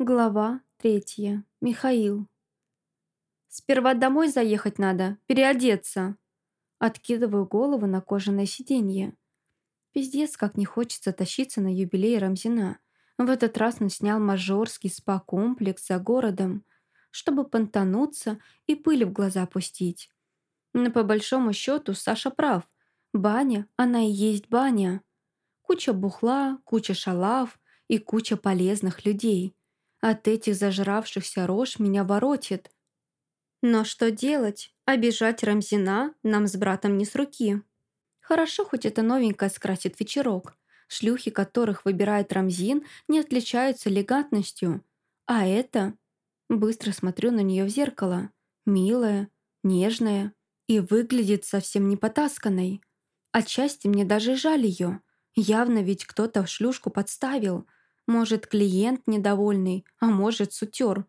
Глава третья. Михаил. «Сперва домой заехать надо, переодеться». Откидываю голову на кожаное сиденье. Пиздец, как не хочется тащиться на юбилей Рамзина. В этот раз он снял мажорский спа-комплекс за городом, чтобы понтануться и пыль в глаза пустить. Но по большому счету Саша прав. Баня, она и есть баня. Куча бухла, куча шалав и куча полезных людей. От этих зажравшихся рож меня воротит. Но что делать? Обижать Рамзина нам с братом не с руки. Хорошо, хоть это новенькое скрасит вечерок. Шлюхи, которых выбирает Рамзин, не отличаются элегантностью. А это... Быстро смотрю на нее в зеркало. Милая, нежная и выглядит совсем не потасканной. Отчасти мне даже жаль ее. Явно ведь кто-то в шлюшку подставил – может, клиент недовольный, а может, сутер.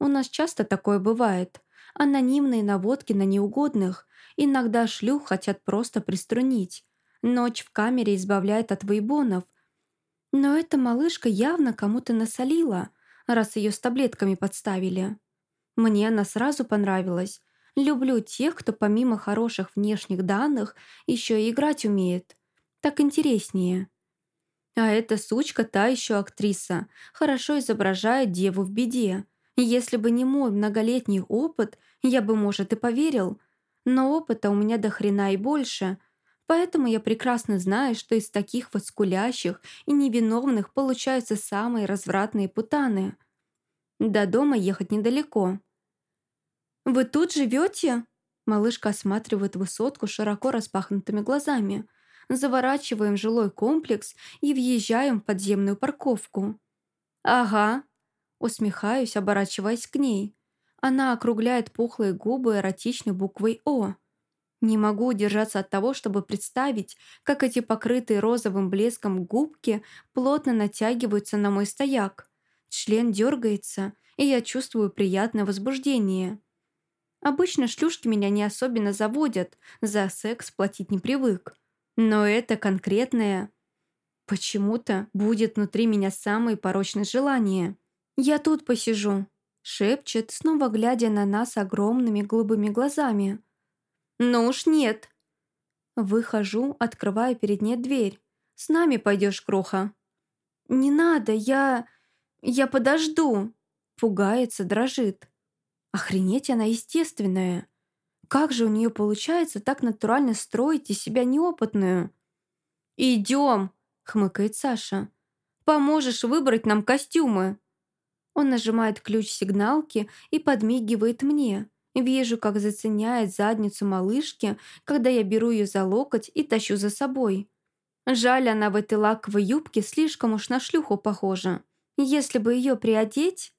У нас часто такое бывает. Анонимные наводки на неугодных. Иногда шлюх хотят просто приструнить. Ночь в камере избавляет от вейбонов. Но эта малышка явно кому-то насолила, раз ее с таблетками подставили. Мне она сразу понравилась. Люблю тех, кто помимо хороших внешних данных еще и играть умеет. Так интереснее. А эта сучка та еще актриса, хорошо изображает деву в беде. Если бы не мой многолетний опыт, я бы, может, и поверил. Но опыта у меня до хрена и больше. Поэтому я прекрасно знаю, что из таких вот скулящих и невиновных получаются самые развратные путаны. До дома ехать недалеко. «Вы тут живете? Малышка осматривает высотку широко распахнутыми глазами – заворачиваем жилой комплекс и въезжаем в подземную парковку. «Ага», — усмехаюсь, оборачиваясь к ней. Она округляет пухлые губы эротичной буквой «О». Не могу удержаться от того, чтобы представить, как эти покрытые розовым блеском губки плотно натягиваются на мой стояк. Член дергается, и я чувствую приятное возбуждение. Обычно шлюшки меня не особенно заводят, за секс платить не привык. Но это конкретное почему-то будет внутри меня самое порочное желание. «Я тут посижу», — шепчет, снова глядя на нас огромными голубыми глазами. «Ну уж нет». Выхожу, открывая перед ней дверь. «С нами пойдешь, кроха». «Не надо, я... я подожду», — пугается, дрожит. Охренеть она естественная. Как же у нее получается так натурально строить из себя неопытную? «Идем!» — хмыкает Саша. «Поможешь выбрать нам костюмы!» Он нажимает ключ сигналки и подмигивает мне. Вижу, как заценяет задницу малышки, когда я беру ее за локоть и тащу за собой. Жаль, она в этой лаковой юбке слишком уж на шлюху похожа. Если бы ее приодеть...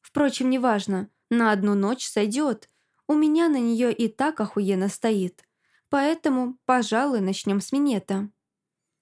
Впрочем, неважно, на одну ночь сойдет. У меня на нее и так охуенно стоит. Поэтому, пожалуй, начнем с минета.